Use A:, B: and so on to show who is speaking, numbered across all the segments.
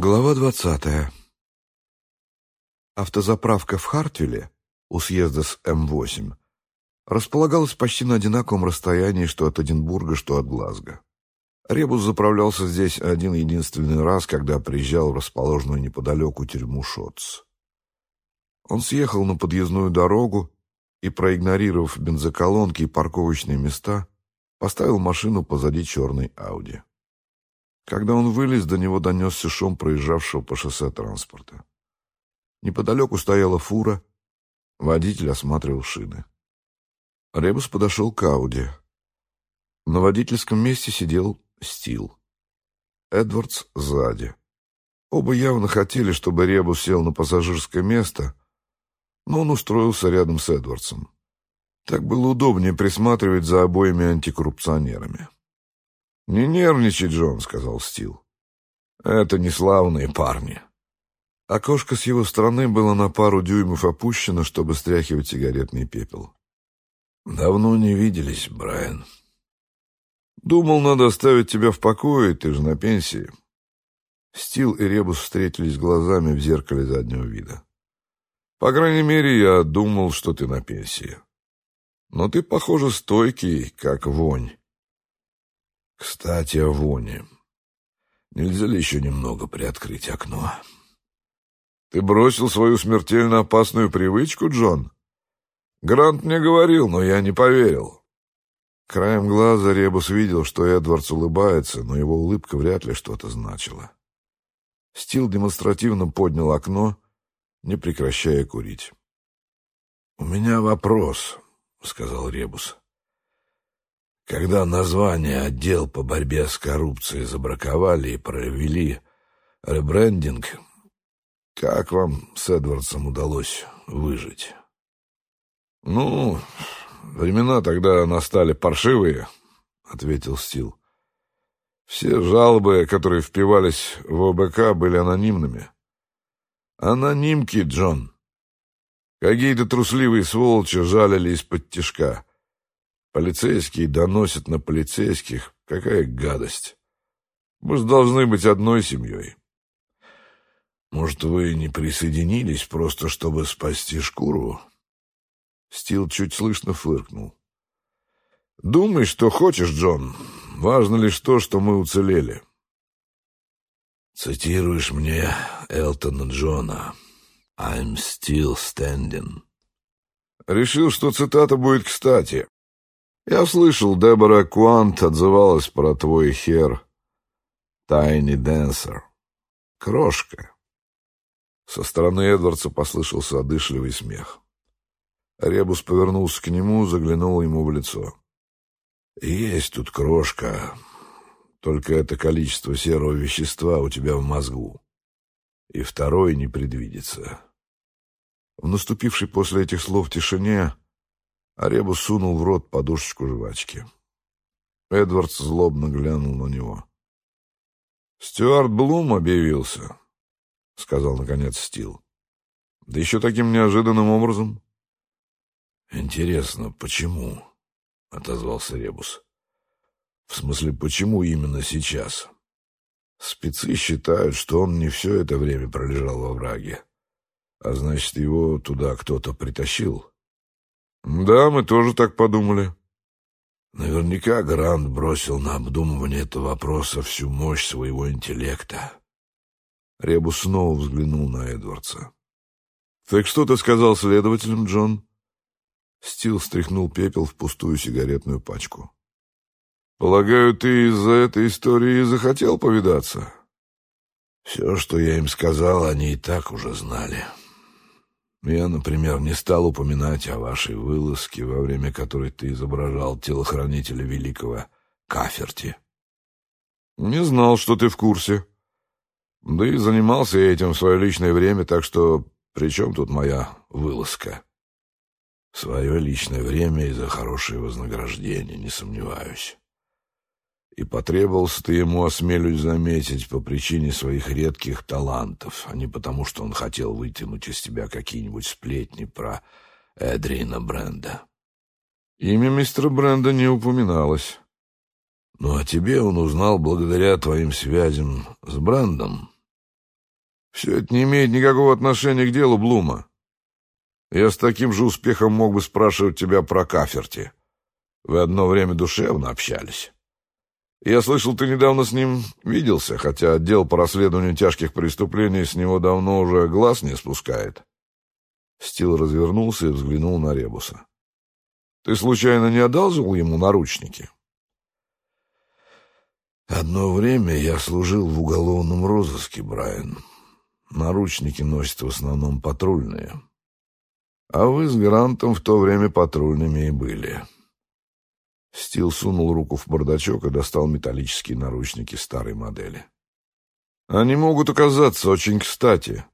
A: Глава двадцатая. Автозаправка в Хартвилле у съезда с М8 располагалась почти на одинаковом расстоянии что от Эдинбурга, что от Глазго. Ребус заправлялся здесь один единственный раз, когда приезжал в расположенную неподалеку тюрьму Шотс. Он съехал на подъездную дорогу и, проигнорировав бензоколонки и парковочные места, поставил машину позади черной Ауди. Когда он вылез, до него донесся шум проезжавшего по шоссе транспорта. Неподалеку стояла фура, водитель осматривал шины. Ребус подошел к Ауди. На водительском месте сидел Стил. Эдвардс сзади. Оба явно хотели, чтобы Ребус сел на пассажирское место, но он устроился рядом с Эдвардсом. Так было удобнее присматривать за обоими антикоррупционерами. «Не нервничай, Джон», — сказал Стил. «Это не славные парни». Окошко с его стороны было на пару дюймов опущено, чтобы стряхивать сигаретный пепел. «Давно не виделись, Брайан». «Думал, надо оставить тебя в покое, ты же на пенсии». Стил и Ребус встретились глазами в зеркале заднего вида. «По крайней мере, я думал, что ты на пенсии. Но ты, похоже, стойкий, как вонь». Кстати, о воне. Нельзя ли еще немного приоткрыть окно? Ты бросил свою смертельно опасную привычку, Джон? Грант мне говорил, но я не поверил. Краем глаза Ребус видел, что Эдвардс улыбается, но его улыбка вряд ли что-то значила. Стил демонстративно поднял окно, не прекращая курить. «У меня вопрос», — сказал Ребус. Когда название «Отдел по борьбе с коррупцией» забраковали и провели ребрендинг, как вам с Эдвардсом удалось выжить? Ну, времена тогда настали паршивые, — ответил Стил. Все жалобы, которые впивались в ОБК, были анонимными. Анонимки, Джон. Какие-то трусливые сволочи жалили из-под тишка. Полицейские доносят на полицейских. Какая гадость. Мы же должны быть одной семьей. Может, вы не присоединились просто, чтобы спасти шкуру? Стил чуть слышно фыркнул. Думай, что хочешь, Джон. Важно лишь то, что мы уцелели. Цитируешь мне Элтона Джона. I'm still standing. Решил, что цитата будет кстати. Я слышал, Дебора Куант отзывалась про твой хер. Тайни Дэнсер. Крошка. Со стороны Эдвардса послышался одышливый смех. Ребус повернулся к нему, заглянул ему в лицо. «Есть тут крошка, только это количество серого вещества у тебя в мозгу. И второй не предвидится». В наступившей после этих слов тишине а Ребус сунул в рот подушечку жвачки. Эдвардс злобно глянул на него. «Стюарт Блум объявился», — сказал, наконец, Стил. «Да еще таким неожиданным образом». «Интересно, почему?» — отозвался Ребус. «В смысле, почему именно сейчас?» Спецы считают, что он не все это время пролежал во враге, а значит, его туда кто-то притащил. Да, мы тоже так подумали. Наверняка Грант бросил на обдумывание этого вопроса всю мощь своего интеллекта. Ребус снова взглянул на Эдвардса. «Так что ты сказал следователям, Джон?» Стил стряхнул пепел в пустую сигаретную пачку. «Полагаю, ты из-за этой истории захотел повидаться?» «Все, что я им сказал, они и так уже знали». Я, например, не стал упоминать о вашей вылазке, во время которой ты изображал телохранителя великого Каферти. Не знал, что ты в курсе. Да и занимался я этим в свое личное время, так что при чем тут моя вылазка? свое личное время и за хорошее вознаграждение, не сомневаюсь и потребовался ты ему, осмелюсь заметить, по причине своих редких талантов, а не потому, что он хотел вытянуть из тебя какие-нибудь сплетни про Эдрина Бренда. Имя мистера Бренда не упоминалось. Ну, а тебе он узнал благодаря твоим связям с Брендом. Все это не имеет никакого отношения к делу Блума. Я с таким же успехом мог бы спрашивать тебя про Каферти. Вы одно время душевно общались. Я слышал, ты недавно с ним виделся, хотя отдел по расследованию тяжких преступлений с него давно уже глаз не спускает. Стил развернулся и взглянул на Ребуса. Ты случайно не одалживал ему наручники? Одно время я служил в уголовном розыске, Брайан. Наручники носят в основном патрульные. А вы с Грантом в то время патрульными и были. Стил сунул руку в бардачок и достал металлические наручники старой модели. Они могут оказаться очень кстати.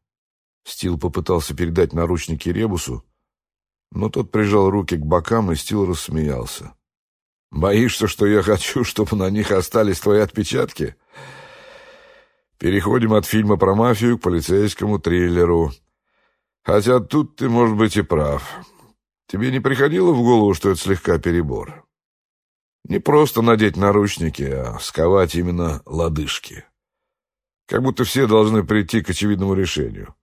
A: Стил попытался передать наручники Ребусу, но тот прижал руки к бокам, и Стил рассмеялся. «Боишься, что я хочу, чтобы на них остались твои отпечатки?» Переходим от фильма про мафию к полицейскому триллеру. Хотя тут ты, может быть, и прав. Тебе не приходило в голову, что это слегка перебор? Не просто надеть наручники, а сковать именно лодыжки. Как будто все должны прийти к очевидному решению.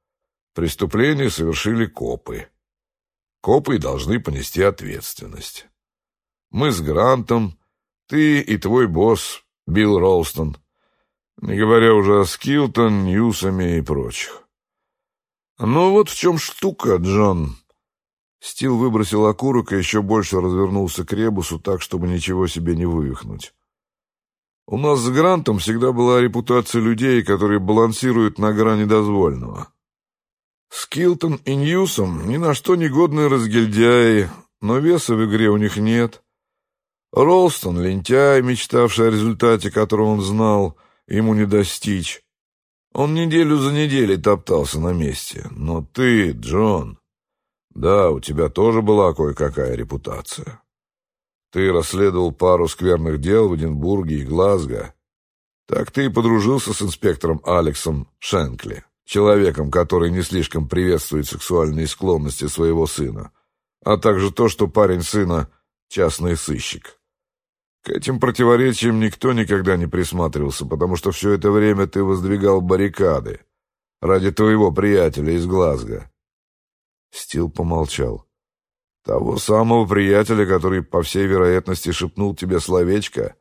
A: Преступление совершили копы. Копы должны понести ответственность. Мы с Грантом, ты и твой босс, Билл Ролстон, не говоря уже о Скилтон, Ньюсами и прочих. Ну вот в чем штука, Джон. Стил выбросил окурок и еще больше развернулся к ребусу так, чтобы ничего себе не вывихнуть. У нас с Грантом всегда была репутация людей, которые балансируют на грани дозвольного. Скилтон и Ньюсом ни на что не годные разгильдяи, но веса в игре у них нет. Ролстон — лентяй, мечтавший о результате, которого он знал — ему не достичь. Он неделю за неделей топтался на месте. Но ты, Джон, да, у тебя тоже была кое-какая репутация. Ты расследовал пару скверных дел в Эдинбурге и Глазго. Так ты и подружился с инспектором Алексом Шенкли, человеком, который не слишком приветствует сексуальные склонности своего сына, а также то, что парень сына — частный сыщик. К этим противоречиям никто никогда не присматривался, потому что все это время ты воздвигал баррикады ради твоего приятеля из Глазго. Стил помолчал. Того самого приятеля, который, по всей вероятности, шепнул тебе словечко,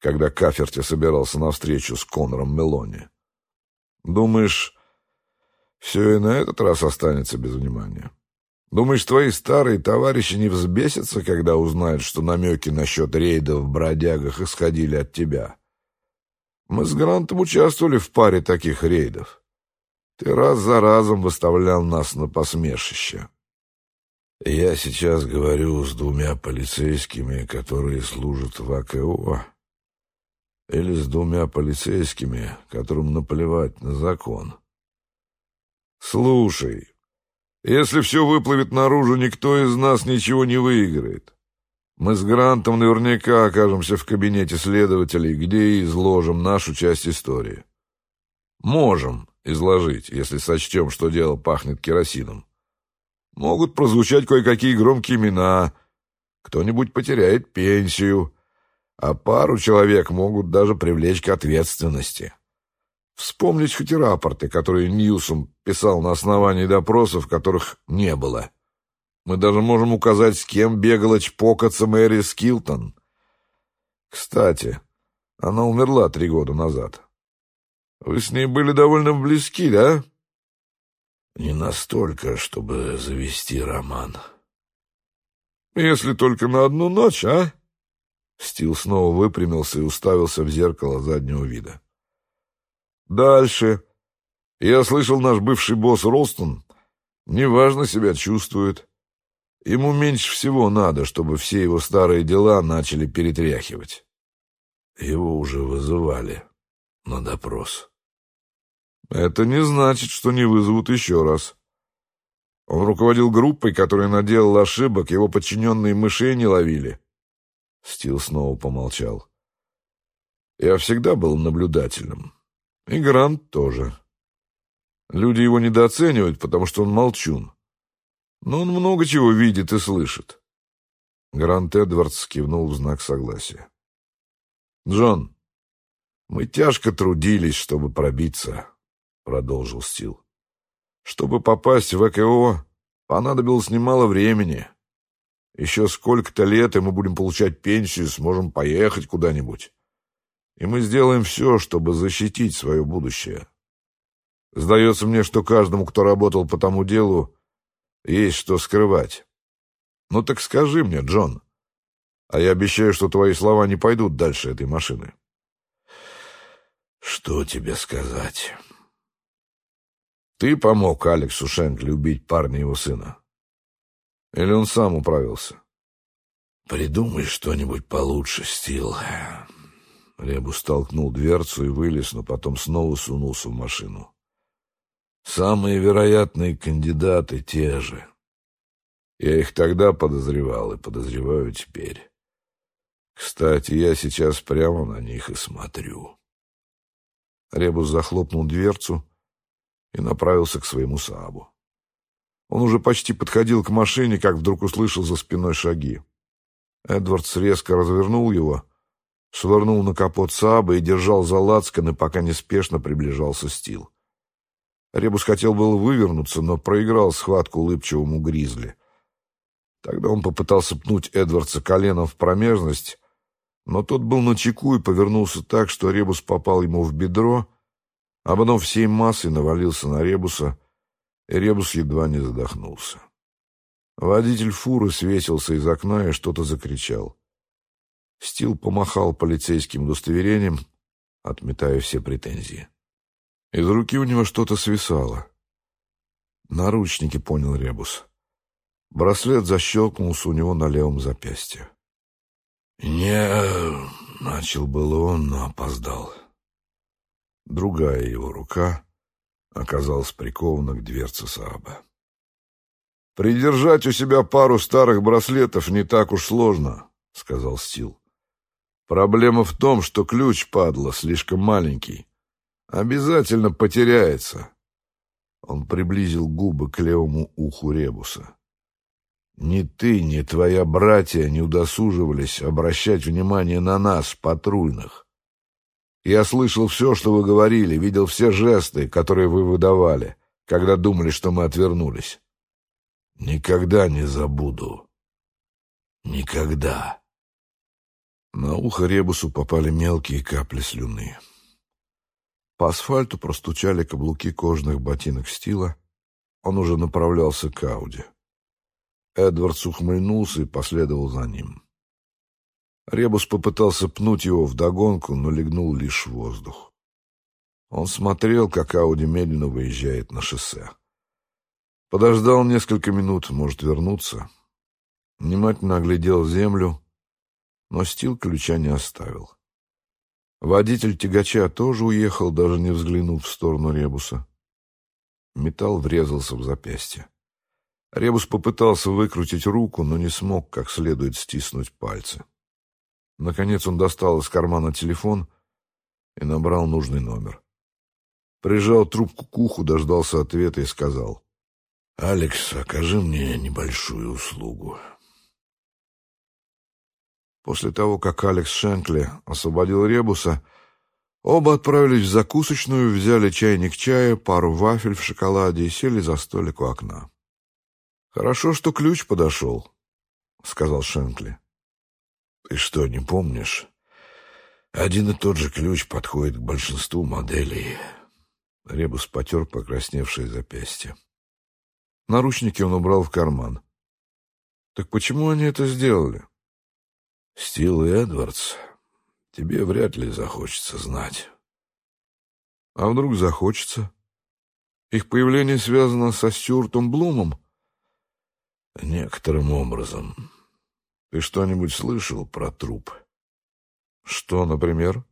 A: когда Каферти собирался на встречу с Конором Мелони. Думаешь, все и на этот раз останется без внимания? Думаешь, твои старые товарищи не взбесятся, когда узнают, что намеки насчет рейдов в бродягах исходили от тебя? Мы с Грантом участвовали в паре таких рейдов. Ты раз за разом выставлял нас на посмешище. Я сейчас говорю с двумя полицейскими, которые служат в АКО, или с двумя полицейскими, которым наплевать на закон. Слушай, если все выплывет наружу, никто из нас ничего не выиграет. Мы с Грантом наверняка окажемся в кабинете следователей, где и изложим нашу часть истории. Можем изложить, если сочтем, что дело пахнет керосином. Могут прозвучать кое-какие громкие имена, кто-нибудь потеряет пенсию, а пару человек могут даже привлечь к ответственности. Вспомнить хоть и рапорты, которые Ньюсом писал на основании допросов, которых не было. Мы даже можем указать, с кем бегала чпокаться Мэри Скилтон. Кстати, она умерла три года назад. Вы с ней были довольно близки, да? Не настолько, чтобы завести роман. Если только на одну ночь, а? Стил снова выпрямился и уставился в зеркало заднего вида. Дальше. Я слышал, наш бывший босс Ролстон неважно себя чувствует. Ему меньше всего надо, чтобы все его старые дела начали перетряхивать. Его уже вызывали на допрос. Это не значит, что не вызовут еще раз. Он руководил группой, которая наделала ошибок, его подчиненные мышей не ловили. Стил снова помолчал. Я всегда был наблюдательным. И Грант тоже. Люди его недооценивают, потому что он молчун. Но он много чего видит и слышит. Грант Эдвардс кивнул в знак согласия. «Джон, мы тяжко трудились, чтобы пробиться. — продолжил Стил. «Чтобы попасть в ЭКО, понадобилось немало времени. Еще сколько-то лет, и мы будем получать пенсию, сможем поехать куда-нибудь. И мы сделаем все, чтобы защитить свое будущее. Сдается мне, что каждому, кто работал по тому делу, есть что скрывать. Ну так скажи мне, Джон, а я обещаю, что твои слова не пойдут дальше этой машины».
B: Что тебе сказать?
A: Ты помог Алексу Шенкли убить парня его сына? Или он сам управился?
B: Придумай что-нибудь получше, Стил.
A: Ребус столкнул дверцу и вылез, но потом снова сунулся в машину. Самые вероятные кандидаты те же. Я их тогда подозревал и подозреваю теперь. Кстати, я сейчас прямо на них и смотрю. Ребус захлопнул дверцу и направился к своему Саабу. Он уже почти подходил к машине, как вдруг услышал за спиной шаги. Эдвардс резко развернул его, швырнул на капот Сааба и держал за лацканы, пока неспешно приближался Стил. Ребус хотел было вывернуться, но проиграл схватку улыбчивому Гризли. Тогда он попытался пнуть Эдвардса коленом в промежность, но тот был на чеку и повернулся так, что ребус попал ему в бедро, потом всей массой навалился на ребуса, и ребус едва не задохнулся. Водитель фуры свесился из окна и что-то закричал. Стил помахал полицейским удостоверением, отметая все претензии. Из руки у него что-то свисало. Наручники, понял Ребус. Браслет защелкнулся у него на левом запястье.
B: «Не...» — начал было он, но опоздал.
A: Другая его рука оказалась прикована к дверце Сааба. «Придержать у себя пару старых браслетов не так уж сложно», — сказал Стил. «Проблема в том, что ключ, падла, слишком маленький. Обязательно потеряется». Он приблизил губы к левому уху Ребуса. Ни ты, ни твоя братья не удосуживались обращать внимание на нас, патрульных. Я слышал все, что вы говорили, видел все жесты, которые вы выдавали, когда думали, что мы отвернулись. Никогда не забуду. Никогда. На ухо Ребусу попали мелкие капли слюны. По асфальту простучали каблуки кожаных ботинок стила. Он уже направлялся к Ауди. Эдвардс ухмыльнулся и последовал за ним. Ребус попытался пнуть его вдогонку, но легнул лишь воздух. Он смотрел, как Ауди медленно выезжает на шоссе. Подождал несколько минут, может вернуться. Внимательно оглядел землю, но стил ключа не оставил. Водитель тягача тоже уехал, даже не взглянув в сторону Ребуса. Металл врезался в запястье. Ребус попытался выкрутить руку, но не смог как следует стиснуть пальцы. Наконец он достал из кармана телефон и набрал нужный номер. Прижал трубку к уху, дождался ответа и сказал. «Алекс, окажи мне небольшую услугу». После того, как Алекс Шенкли освободил Ребуса, оба отправились в закусочную, взяли чайник чая, пару вафель в шоколаде и сели за столик у окна. «Хорошо, что ключ подошел», — сказал Шенкли. «Ты что, не помнишь? Один и тот же ключ подходит к большинству моделей». Ребус потер покрасневшее запястье. Наручники он убрал в карман. «Так почему они это сделали?» «Стил и Эдвардс, тебе вряд ли захочется знать». «А вдруг захочется? Их появление связано со Стюартом Блумом?» Некоторым образом. Ты что-нибудь слышал про труп? Что, например?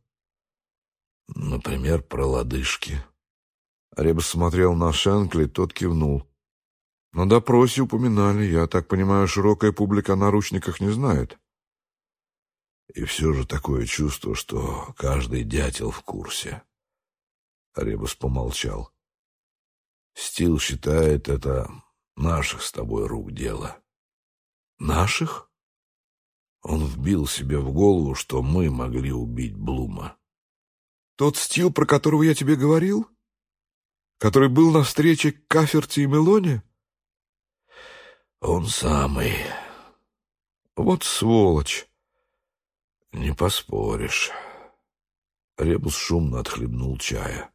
A: Например, про лодыжки. Ребс смотрел на Шенкли, тот кивнул. На допросе упоминали. Я так понимаю, широкая публика о наручниках не знает. И все же такое чувство, что каждый дятел в курсе. Ребус помолчал. Стил считает это Наших с тобой рук дело. Наших? Он вбил себе в голову, что мы могли убить Блума. Тот стил, про которого я тебе говорил? который был на встрече Каферти и Мелоне?
B: Он самый.
A: Вот сволочь.
B: Не поспоришь.
A: Ребус шумно отхлебнул чая.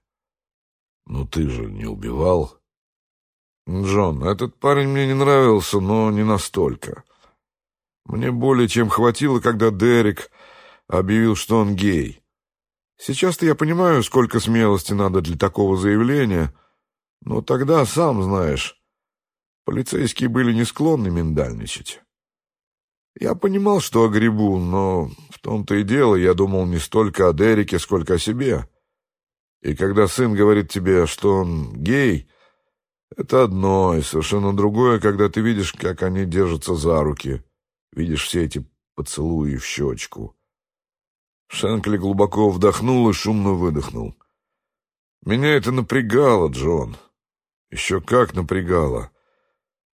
A: «Ну ты же не убивал?» «Джон, этот парень мне не нравился, но не настолько. Мне более чем хватило, когда Дерек объявил, что он гей. Сейчас-то я понимаю, сколько смелости надо для такого заявления, но тогда, сам знаешь, полицейские были не склонны миндальничать. Я понимал, что огребу, но в том-то и дело, я думал не столько о Дереке, сколько о себе. И когда сын говорит тебе, что он гей, это одно, и совершенно другое, когда ты видишь, как они держатся за руки, видишь все эти поцелуи в щечку. Шенкли глубоко вдохнул и шумно выдохнул. Меня это напрягало, Джон. Еще как напрягало.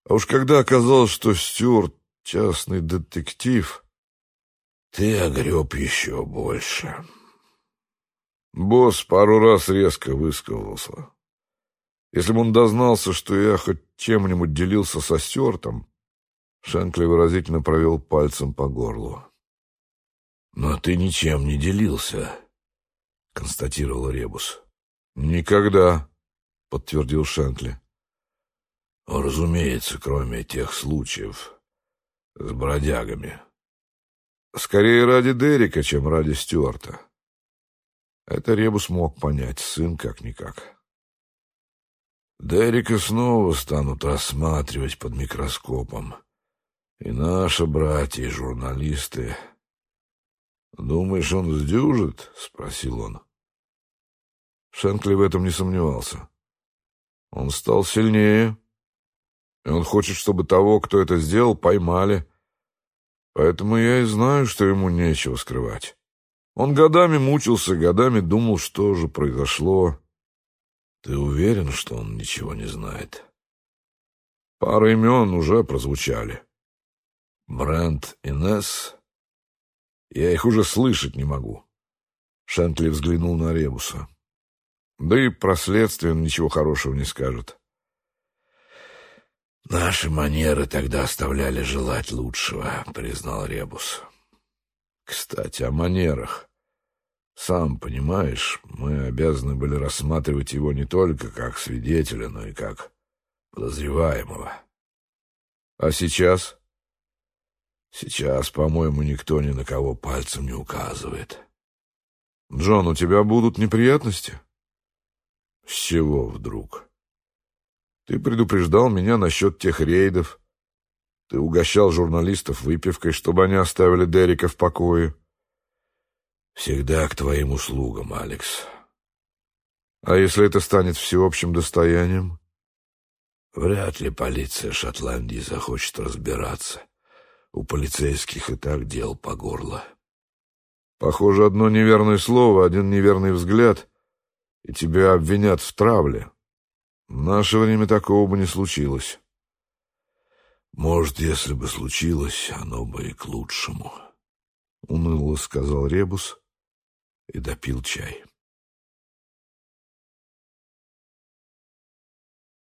A: А уж когда оказалось, что Стюарт — частный детектив...
B: Ты огреб еще больше.
A: Босс пару раз резко высказался. Если бы он дознался, что я хоть чем-нибудь делился со Стюартом, Шенкли выразительно провел пальцем по горлу.
B: «Но ты ничем не делился», — констатировал Ребус.
A: «Никогда», — подтвердил Шенкли.
B: «Разумеется, кроме тех случаев с бродягами».
A: «Скорее ради Дерека, чем ради Стюарта». Это Ребус мог понять, сын как-никак.
B: Дерека снова станут рассматривать под микроскопом. И наши братья журналисты «Думаешь, он сдюжит?» — спросил он.
A: Шенкли в этом не сомневался. Он стал сильнее, и он хочет, чтобы того, кто это сделал, поймали. Поэтому я и знаю, что ему нечего скрывать. Он годами мучился, годами думал, что же произошло.
B: Ты уверен, что он ничего не знает?
A: Пара имен уже прозвучали.
B: Брент и Несс
A: я их уже слышать не могу. Шентли взглянул на Ребуса. Да и про следствие ничего хорошего не скажет.
B: «Наши манеры тогда оставляли желать лучшего», — признал Ребус.
A: «Кстати, о манерах. Сам понимаешь, мы обязаны были рассматривать его не только как свидетеля, но и как подозреваемого. А сейчас?»
B: Сейчас, по-моему, никто ни на кого пальцем не указывает.
A: Джон, у тебя будут неприятности?
B: С чего вдруг?
A: Ты предупреждал меня насчет тех рейдов. Ты угощал журналистов выпивкой, чтобы они оставили Дерека в покое.
B: Всегда к твоим услугам, Алекс.
A: А если это станет всеобщим достоянием?
B: Вряд ли полиция Шотландии захочет разбираться. У полицейских и так дел по горло.
A: Похоже, одно неверное слово, один неверный взгляд, и тебя обвинят в травле. В наше время такого бы не случилось.
B: Может, если бы случилось, оно бы и к лучшему.
A: Уныло сказал Ребус
B: и допил чай.